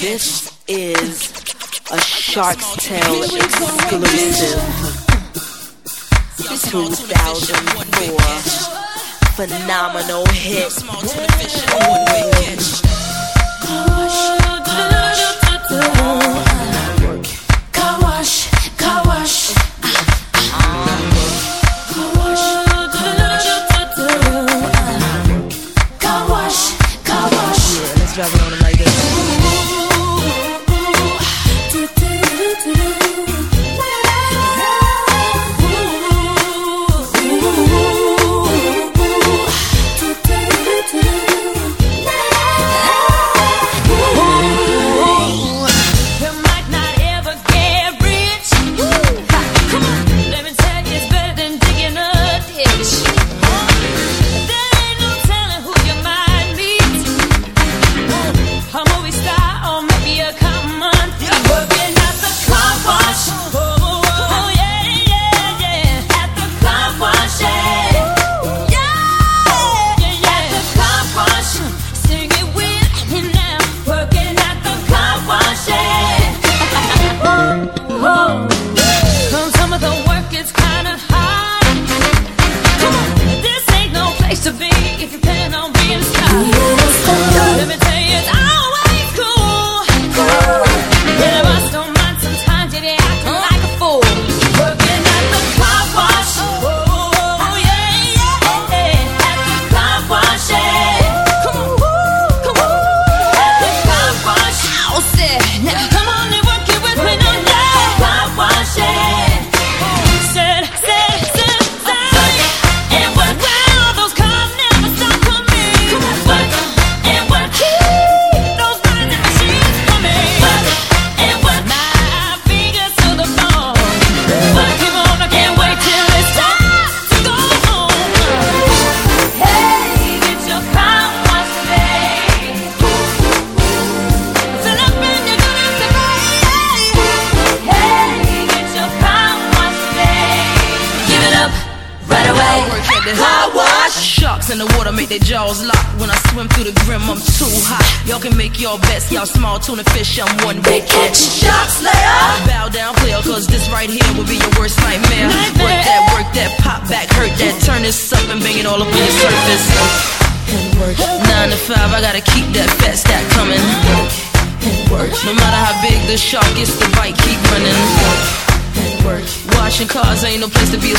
This is a Shark's Tale exclusive 2004 phenomenal hit. Car wash. Car wash. ain't no place to be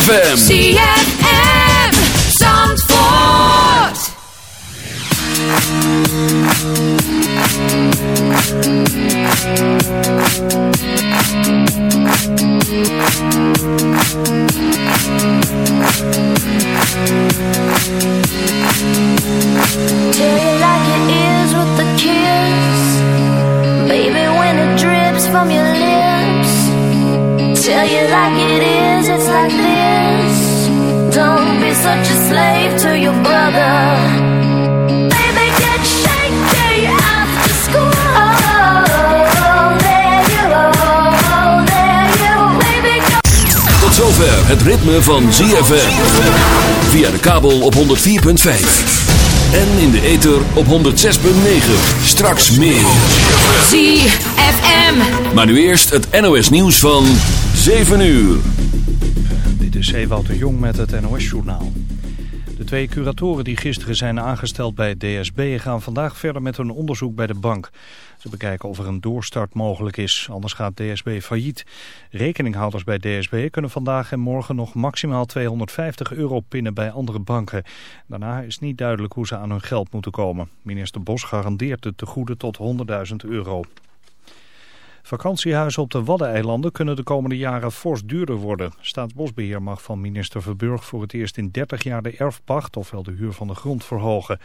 ZFM. van ZFM. Via de kabel op 104.5. En in de ether op 106.9. Straks meer. ZFM. Maar nu eerst het NOS nieuws van 7 uur. Dit is Ewout de Jong met het NOS journaal. De twee curatoren die gisteren zijn aangesteld bij DSB gaan vandaag verder met hun onderzoek bij de bank. Ze bekijken of er een doorstart mogelijk is, anders gaat DSB failliet. Rekeninghouders bij DSB kunnen vandaag en morgen nog maximaal 250 euro pinnen bij andere banken. Daarna is niet duidelijk hoe ze aan hun geld moeten komen. Minister Bos garandeert de tegoeden tot 100.000 euro. Vakantiehuizen op de Waddeneilanden kunnen de komende jaren fors duurder worden. Staatsbosbeheer mag van minister Verburg voor het eerst in 30 jaar de erfpacht, ofwel de huur van de grond, verhogen.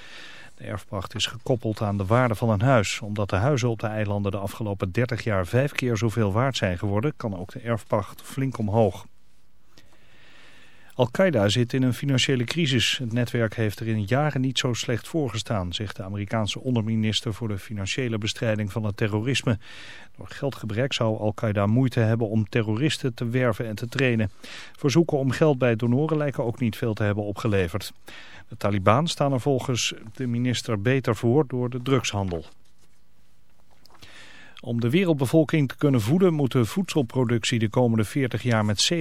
De erfpacht is gekoppeld aan de waarde van een huis. Omdat de huizen op de eilanden de afgelopen 30 jaar vijf keer zoveel waard zijn geworden, kan ook de erfpacht flink omhoog. Al-Qaeda zit in een financiële crisis. Het netwerk heeft er in jaren niet zo slecht voorgestaan, zegt de Amerikaanse onderminister voor de financiële bestrijding van het terrorisme. Door geldgebrek zou Al-Qaeda moeite hebben om terroristen te werven en te trainen. Verzoeken om geld bij donoren lijken ook niet veel te hebben opgeleverd. De Taliban staan er volgens de minister beter voor door de drugshandel. Om de wereldbevolking te kunnen voeden moet de voedselproductie de komende 40 jaar met 70%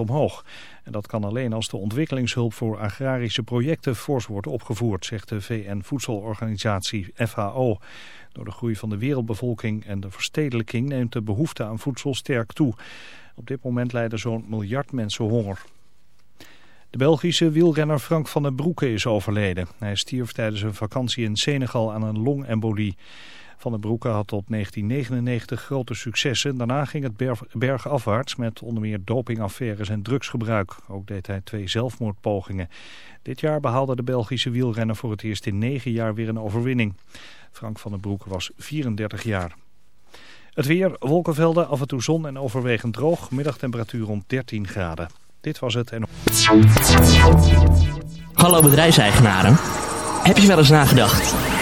omhoog. En dat kan alleen als de ontwikkelingshulp voor agrarische projecten fors wordt opgevoerd, zegt de VN-voedselorganisatie FAO. Door de groei van de wereldbevolking en de verstedelijking neemt de behoefte aan voedsel sterk toe. Op dit moment lijden zo'n miljard mensen honger. De Belgische wielrenner Frank van den Broeke is overleden. Hij stierf tijdens een vakantie in Senegal aan een longembolie. Van den Broeke had tot 1999 grote successen. Daarna ging het bergafwaarts met onder meer dopingaffaires en drugsgebruik. Ook deed hij twee zelfmoordpogingen. Dit jaar behaalde de Belgische wielrenner voor het eerst in negen jaar weer een overwinning. Frank van den Broeke was 34 jaar. Het weer, wolkenvelden, af en toe zon en overwegend droog. Middagtemperatuur rond 13 graden. Dit was het en... Hallo bedrijfseigenaren. Heb je wel eens nagedacht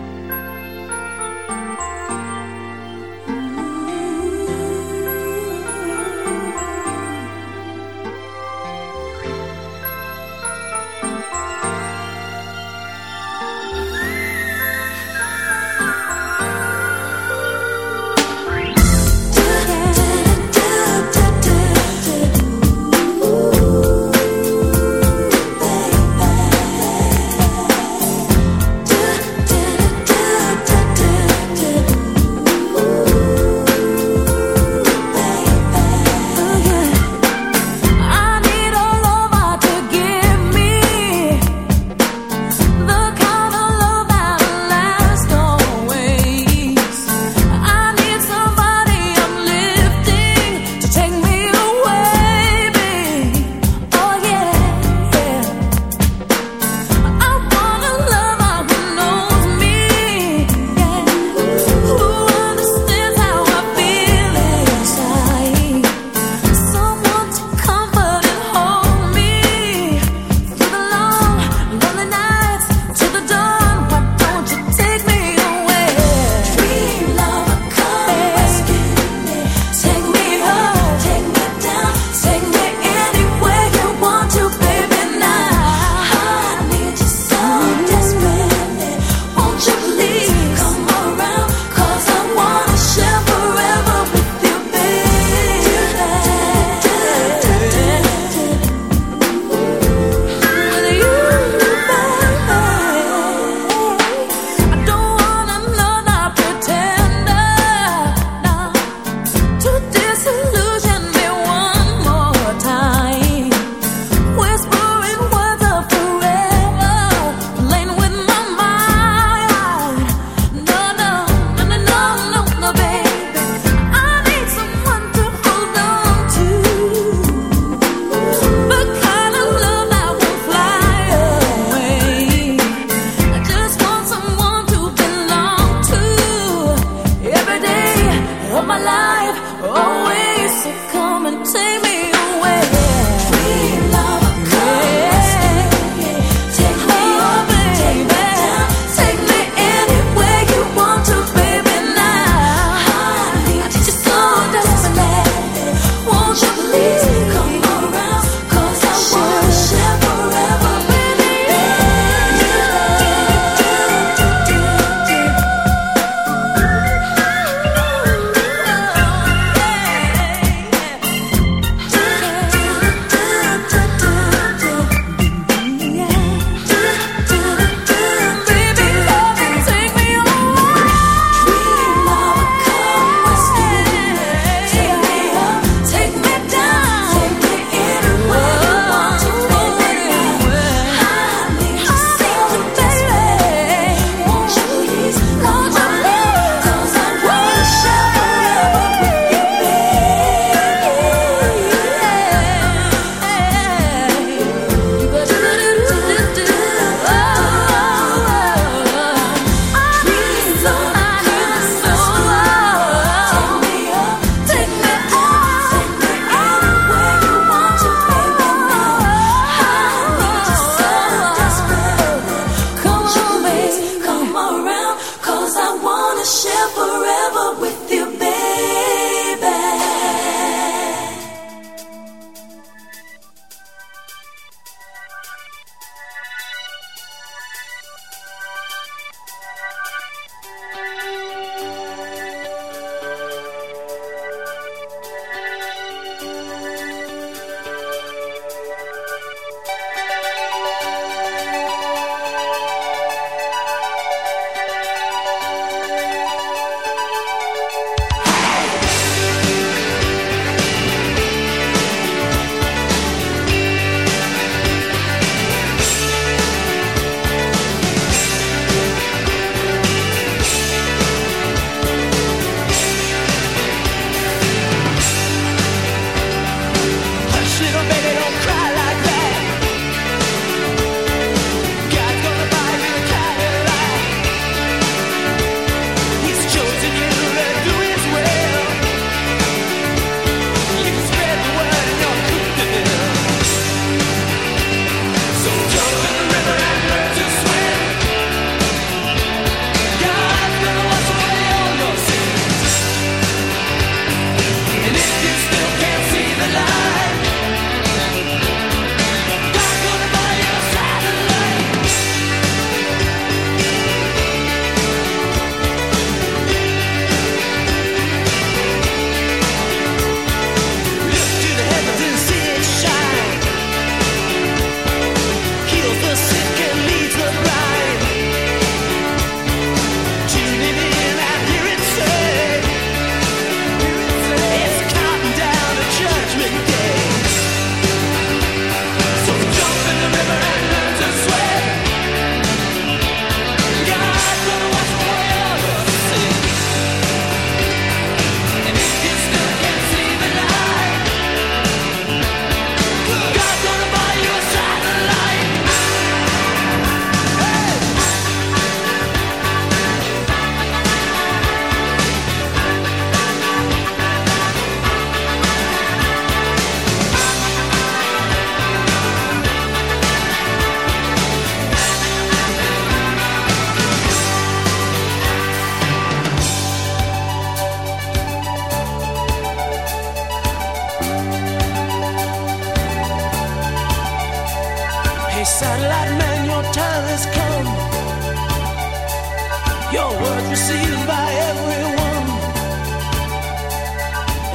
your words received by everyone.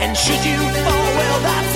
And should you fall, well, that's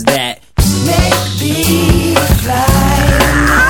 is that. Make me fly.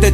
que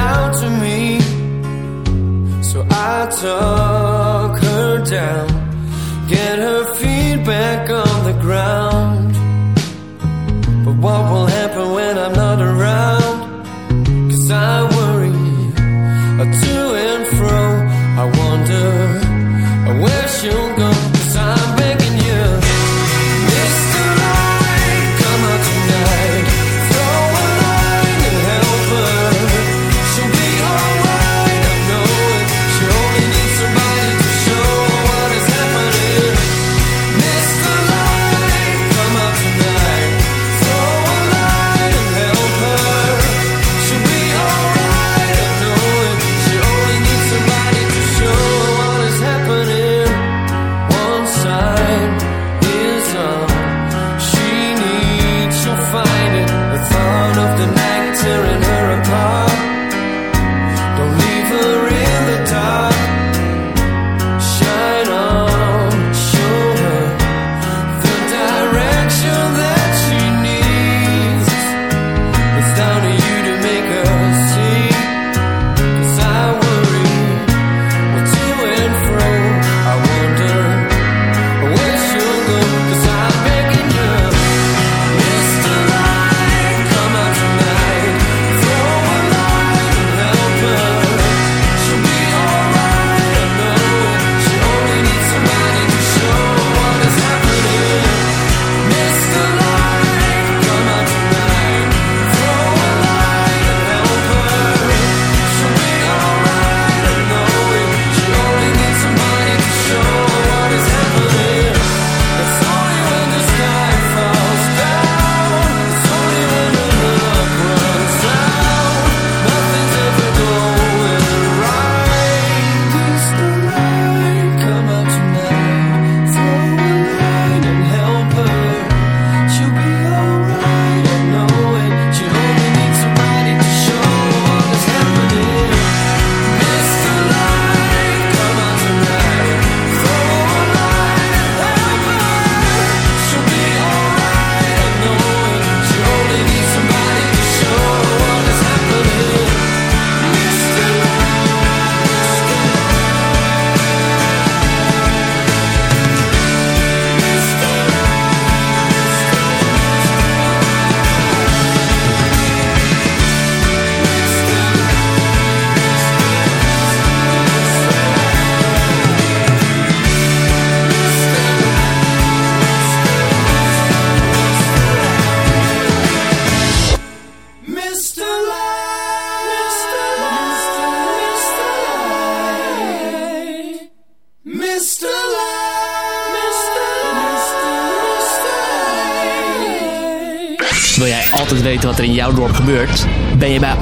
down to me, so I took.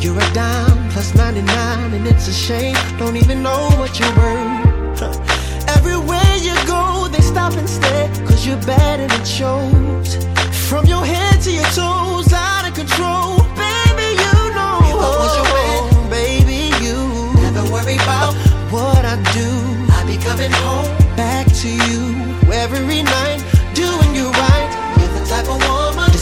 You're a dime plus 99, and it's a shame. Don't even know what you're worth. Huh. Everywhere you go, they stop and stare, cause you're bad and it shows. From your head to your toes, out of control. Baby, you know. I was your man, baby, you never worry about what I do. I'll be coming home back to you every night,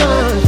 emotion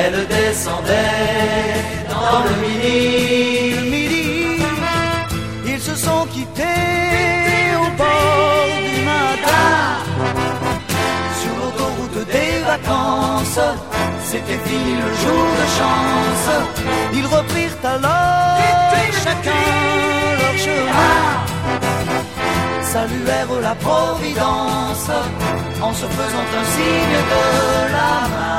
Elle descendait dans le midi. Le midi, ils se sont quittés au bord du matin. Sur l'autoroute des vacances, c'était fini le jour de chance. Ils reprirent alors chacun leur chemin. Saluèrent la Providence en se faisant un signe de la main.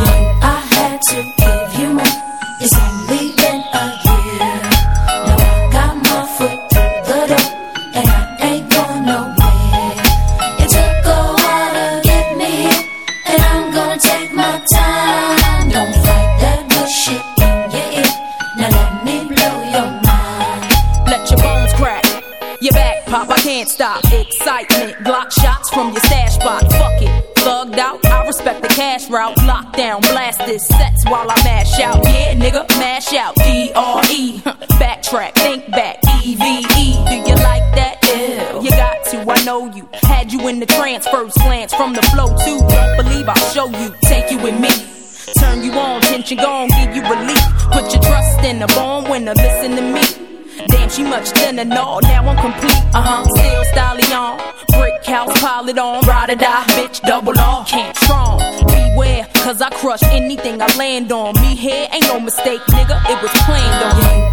To give you more. It's only been a year. Now I got my foot through the door, and I ain't going nowhere. It took a while to get me here, and I'm gonna take my time. Don't fight that good shit in your ear. Now let me blow your mind. Let your bones crack. Your back pop, I can't stop. Excitement, Glock shots from your stash spot. Fuck it, thugged out. I respect the cash route. Lockdown, blast this sets thinner, no, now I'm complete. Uh huh, still styling on. Brick house, pile it on. Ride or die, bitch, double off. Can't strong. Beware, cause I crush anything I land on. Me here ain't no mistake, nigga, it was planned on.